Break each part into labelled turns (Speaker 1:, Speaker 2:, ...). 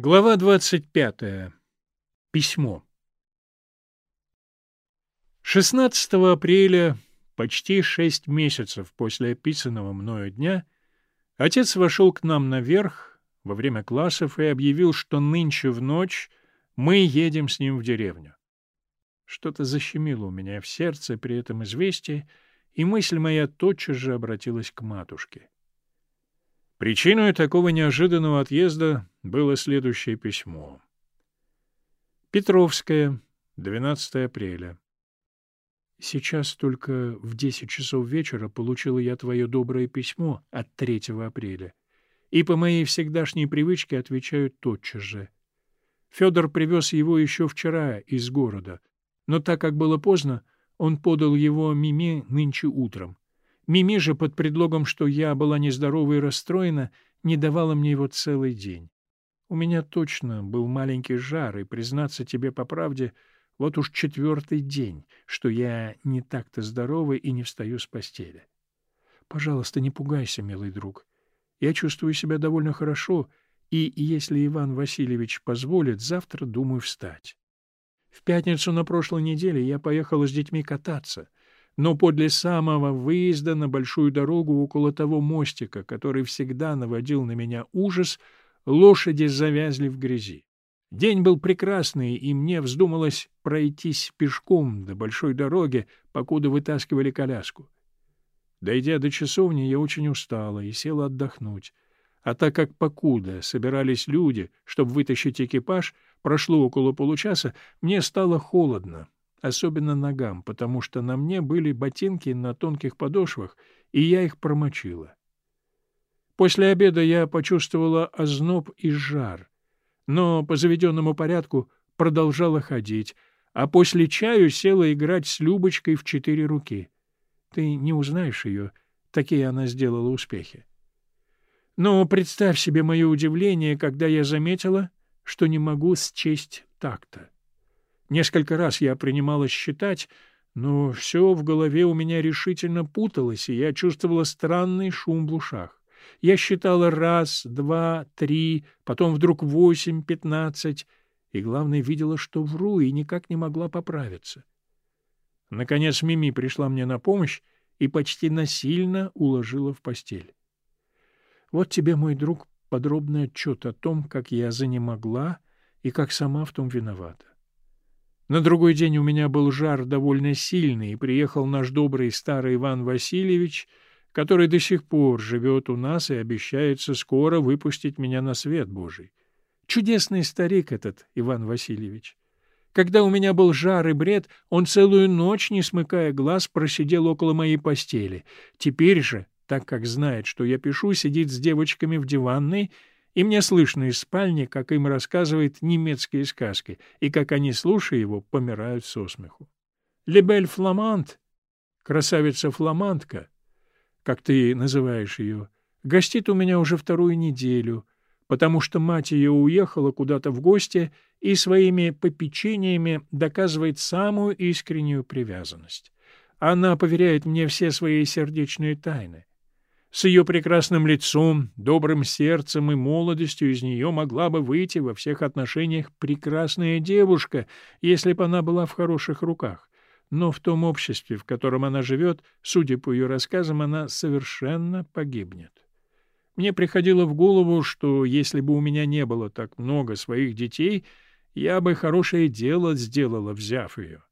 Speaker 1: Глава 25. Письмо. 16 апреля, почти шесть месяцев после описанного мною дня, отец вошел к нам наверх во время классов и объявил, что нынче в ночь мы едем с ним в деревню. Что-то защемило у меня в сердце при этом известии, и мысль моя тотчас же обратилась к матушке. Причиной такого неожиданного отъезда было следующее письмо. Петровская, 12 апреля. Сейчас только в 10 часов вечера получила я твое доброе письмо от 3 апреля, и по моей всегдашней привычке отвечаю тотчас же. Федор привез его еще вчера из города, но так как было поздно, он подал его Миме нынче утром. Мими же под предлогом, что я была нездорова и расстроена, не давала мне его целый день. У меня точно был маленький жар, и, признаться тебе по правде, вот уж четвертый день, что я не так-то здорова и не встаю с постели. Пожалуйста, не пугайся, милый друг. Я чувствую себя довольно хорошо, и, если Иван Васильевич позволит, завтра думаю встать. В пятницу на прошлой неделе я поехала с детьми кататься — но подле самого выезда на большую дорогу около того мостика, который всегда наводил на меня ужас, лошади завязли в грязи. День был прекрасный, и мне вздумалось пройтись пешком до большой дороги, покуда вытаскивали коляску. Дойдя до часовни, я очень устала и села отдохнуть. А так как покуда собирались люди, чтобы вытащить экипаж, прошло около получаса, мне стало холодно, особенно ногам, потому что на мне были ботинки на тонких подошвах, и я их промочила. После обеда я почувствовала озноб и жар, но по заведенному порядку продолжала ходить, а после чаю села играть с Любочкой в четыре руки. Ты не узнаешь ее, такие она сделала успехи. Но представь себе мое удивление, когда я заметила, что не могу счесть так-то. Несколько раз я принималась считать, но все в голове у меня решительно путалось, и я чувствовала странный шум в ушах. Я считала раз, два, три, потом вдруг восемь, пятнадцать, и, главное, видела, что вру, и никак не могла поправиться. Наконец Мими пришла мне на помощь и почти насильно уложила в постель. Вот тебе, мой друг, подробный отчет о том, как я занемогла и как сама в том виновата. На другой день у меня был жар довольно сильный, и приехал наш добрый старый Иван Васильевич, который до сих пор живет у нас и обещается скоро выпустить меня на свет Божий. Чудесный старик этот Иван Васильевич. Когда у меня был жар и бред, он целую ночь, не смыкая глаз, просидел около моей постели. Теперь же, так как знает, что я пишу, сидит с девочками в диванной и мне слышно из спальни, как им рассказывает немецкие сказки, и как они, слушая его, помирают со смеху. «Лебель Фламант», красавица-фламантка, как ты называешь ее, гостит у меня уже вторую неделю, потому что мать ее уехала куда-то в гости и своими попечениями доказывает самую искреннюю привязанность. Она поверяет мне все свои сердечные тайны. С ее прекрасным лицом, добрым сердцем и молодостью из нее могла бы выйти во всех отношениях прекрасная девушка, если бы она была в хороших руках. Но в том обществе, в котором она живет, судя по ее рассказам, она совершенно погибнет. Мне приходило в голову, что если бы у меня не было так много своих детей, я бы хорошее дело сделала, взяв ее.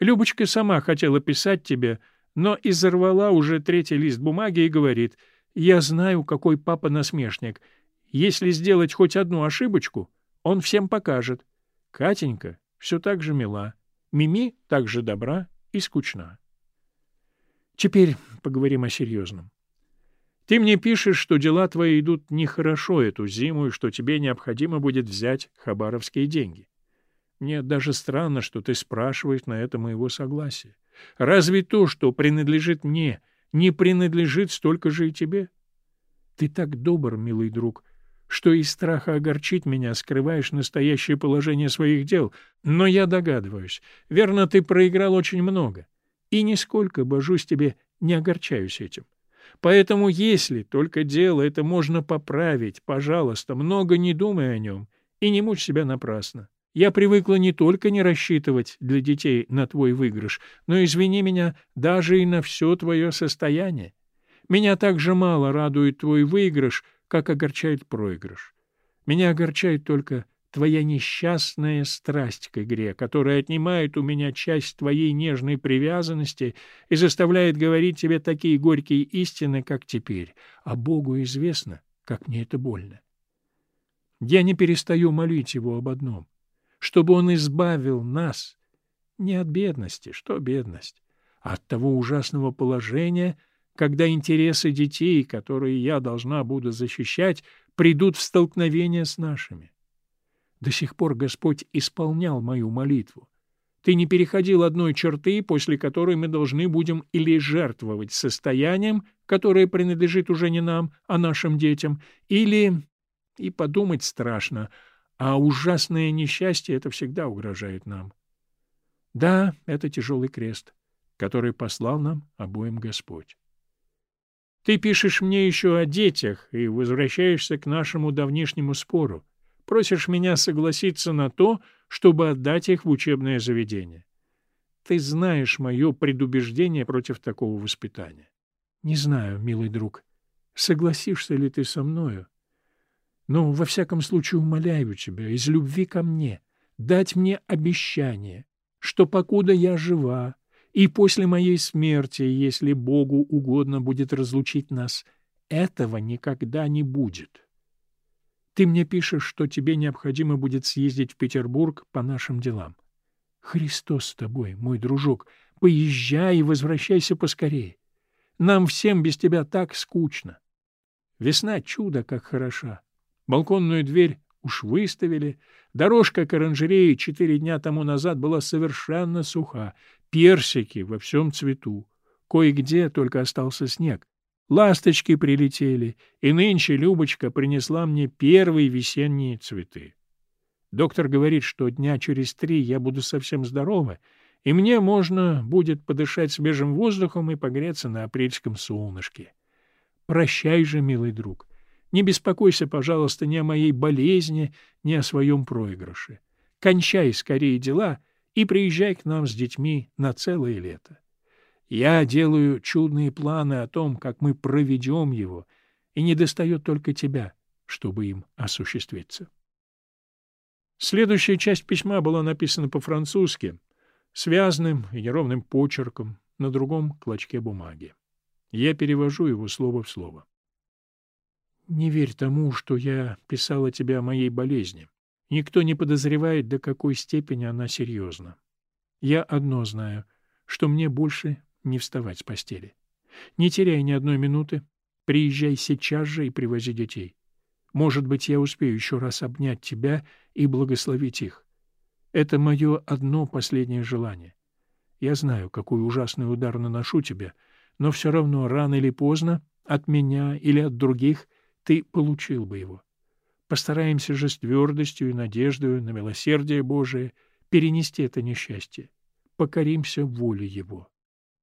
Speaker 1: Любочка сама хотела писать тебе — но изорвала уже третий лист бумаги и говорит, «Я знаю, какой папа насмешник. Если сделать хоть одну ошибочку, он всем покажет. Катенька все так же мила, Мими так же добра и скучна». Теперь поговорим о серьезном. Ты мне пишешь, что дела твои идут нехорошо эту зиму и что тебе необходимо будет взять хабаровские деньги. Мне даже странно, что ты спрашиваешь на это моего согласия. Разве то, что принадлежит мне, не принадлежит столько же и тебе? Ты так добр, милый друг, что из страха огорчить меня скрываешь настоящее положение своих дел, но я догадываюсь, верно, ты проиграл очень много, и нисколько, божусь тебе, не огорчаюсь этим. Поэтому, если только дело это можно поправить, пожалуйста, много не думай о нем и не мучь себя напрасно. Я привыкла не только не рассчитывать для детей на твой выигрыш, но, извини меня, даже и на все твое состояние. Меня так же мало радует твой выигрыш, как огорчает проигрыш. Меня огорчает только твоя несчастная страсть к игре, которая отнимает у меня часть твоей нежной привязанности и заставляет говорить тебе такие горькие истины, как теперь, а Богу известно, как мне это больно. Я не перестаю молить Его об одном, чтобы Он избавил нас не от бедности, что бедность, а от того ужасного положения, когда интересы детей, которые я должна буду защищать, придут в столкновение с нашими. До сих пор Господь исполнял мою молитву. Ты не переходил одной черты, после которой мы должны будем или жертвовать состоянием, которое принадлежит уже не нам, а нашим детям, или... И подумать страшно, а ужасное несчастье это всегда угрожает нам. Да, это тяжелый крест, который послал нам обоим Господь. Ты пишешь мне еще о детях и возвращаешься к нашему давнишнему спору. Просишь меня согласиться на то, чтобы отдать их в учебное заведение. Ты знаешь мое предубеждение против такого воспитания. Не знаю, милый друг, согласишься ли ты со мною. Но, во всяком случае, умоляю тебя, из любви ко мне, дать мне обещание, что покуда я жива, и после моей смерти, если Богу угодно будет разлучить нас, этого никогда не будет. Ты мне пишешь, что тебе необходимо будет съездить в Петербург по нашим делам. Христос с тобой, мой дружок, поезжай и возвращайся поскорее. Нам всем без тебя так скучно. Весна чудо как хороша. Балконную дверь уж выставили. Дорожка к оранжерее четыре дня тому назад была совершенно суха. Персики во всем цвету. Кое-где только остался снег. Ласточки прилетели, и нынче Любочка принесла мне первые весенние цветы. Доктор говорит, что дня через три я буду совсем здорова, и мне можно будет подышать свежим воздухом и погреться на апрельском солнышке. Прощай же, милый друг. Не беспокойся, пожалуйста, ни о моей болезни, ни о своем проигрыше. Кончай скорее дела и приезжай к нам с детьми на целое лето. Я делаю чудные планы о том, как мы проведем его, и недостает только тебя, чтобы им осуществиться. Следующая часть письма была написана по-французски, связанным и неровным почерком на другом клочке бумаги. Я перевожу его слово в слово. «Не верь тому, что я писала тебе о моей болезни. Никто не подозревает, до какой степени она серьезна. Я одно знаю, что мне больше не вставать с постели. Не теряй ни одной минуты, приезжай сейчас же и привози детей. Может быть, я успею еще раз обнять тебя и благословить их. Это мое одно последнее желание. Я знаю, какой ужасный удар наношу тебе, но все равно рано или поздно от меня или от других ты получил бы его. Постараемся же с твердостью и надеждой на милосердие Божие перенести это несчастье. Покоримся воле Его.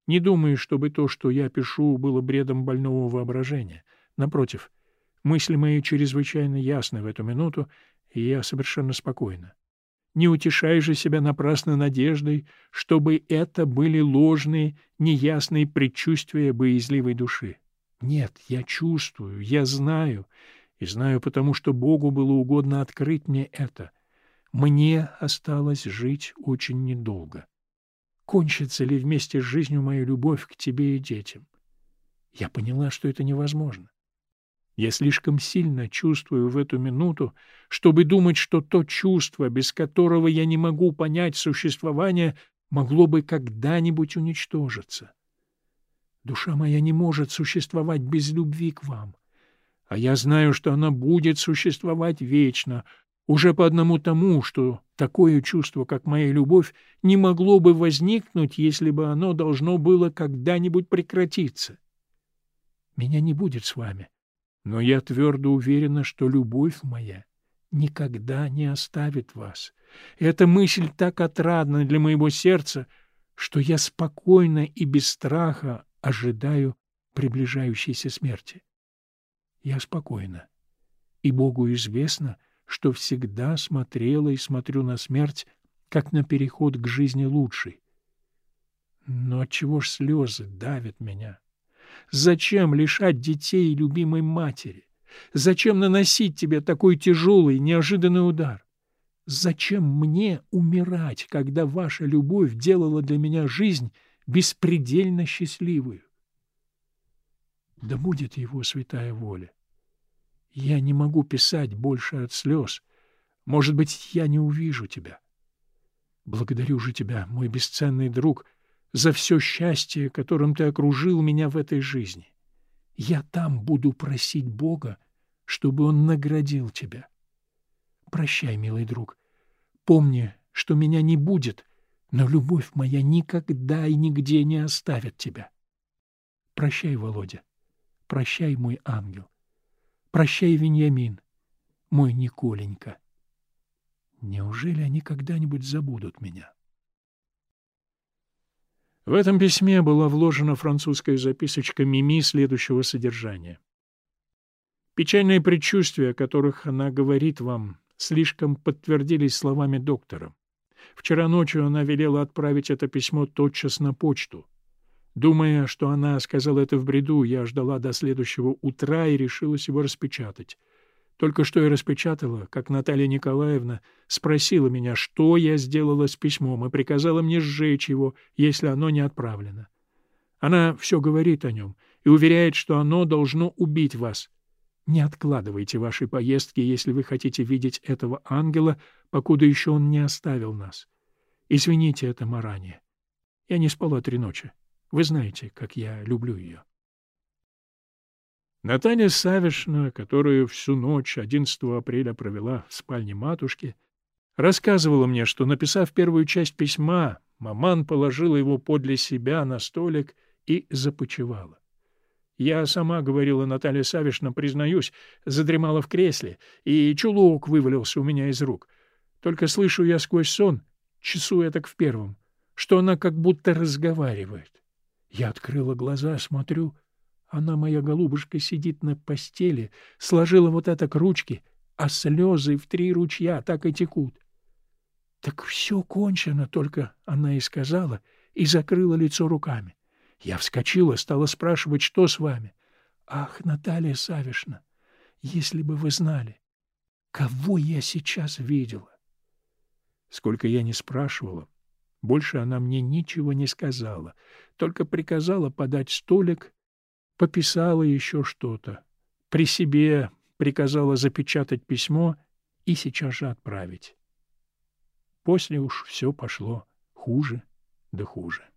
Speaker 1: Не думаю, чтобы то, что я пишу, было бредом больного воображения. Напротив, мысли мои чрезвычайно ясны в эту минуту, и я совершенно спокойна. Не утешай же себя напрасно надеждой, чтобы это были ложные, неясные предчувствия боязливой души. Нет, я чувствую, я знаю, и знаю потому, что Богу было угодно открыть мне это. Мне осталось жить очень недолго кончится ли вместе с жизнью моя любовь к тебе и детям. Я поняла, что это невозможно. Я слишком сильно чувствую в эту минуту, чтобы думать, что то чувство, без которого я не могу понять существование, могло бы когда-нибудь уничтожиться. Душа моя не может существовать без любви к вам, а я знаю, что она будет существовать вечно, уже по одному тому, что такое чувство, как моя любовь, не могло бы возникнуть, если бы оно должно было когда-нибудь прекратиться. Меня не будет с вами, но я твердо уверена, что любовь моя никогда не оставит вас. Эта мысль так отрадна для моего сердца, что я спокойно и без страха ожидаю приближающейся смерти. Я спокойна, и Богу известно, что всегда смотрела и смотрю на смерть, как на переход к жизни лучшей. Но отчего ж слезы давят меня? Зачем лишать детей любимой матери? Зачем наносить тебе такой тяжелый, неожиданный удар? Зачем мне умирать, когда ваша любовь делала для меня жизнь беспредельно счастливую? Да будет его святая воля. Я не могу писать больше от слез. Может быть, я не увижу тебя. Благодарю же тебя, мой бесценный друг, за все счастье, которым ты окружил меня в этой жизни. Я там буду просить Бога, чтобы Он наградил тебя. Прощай, милый друг. Помни, что меня не будет, но любовь моя никогда и нигде не оставит тебя. Прощай, Володя. Прощай, мой ангел. Прощай, Веньямин, мой Николенька. Неужели они когда-нибудь забудут меня? В этом письме была вложена французская записочка Мими следующего содержания. Печальные предчувствия, о которых она говорит вам, слишком подтвердились словами доктора. Вчера ночью она велела отправить это письмо тотчас на почту. Думая, что она сказала это в бреду, я ждала до следующего утра и решилась его распечатать. Только что я распечатала, как Наталья Николаевна спросила меня, что я сделала с письмом, и приказала мне сжечь его, если оно не отправлено. Она все говорит о нем и уверяет, что оно должно убить вас. Не откладывайте ваши поездки, если вы хотите видеть этого ангела, покуда еще он не оставил нас. Извините это Маране. Я не спала три ночи. Вы знаете, как я люблю ее. Наталья Савишна, которую всю ночь 11 апреля провела в спальне матушки, рассказывала мне, что, написав первую часть письма, маман положила его подле себя на столик и започевала. Я сама, говорила Наталья Савишна, признаюсь, задремала в кресле, и чулок вывалился у меня из рук. Только слышу я сквозь сон, часу я так в первом, что она как будто разговаривает. Я открыла глаза, смотрю. Она, моя голубушка, сидит на постели, сложила вот это к ручке, а слезы в три ручья так и текут. Так все кончено, только она и сказала, и закрыла лицо руками. Я вскочила, стала спрашивать, что с вами. Ах, Наталья Савишна, если бы вы знали, кого я сейчас видела. Сколько я не спрашивала, больше она мне ничего не сказала, только приказала подать столик, пописала еще что-то. При себе приказала запечатать письмо и сейчас же отправить. После уж все пошло хуже да хуже.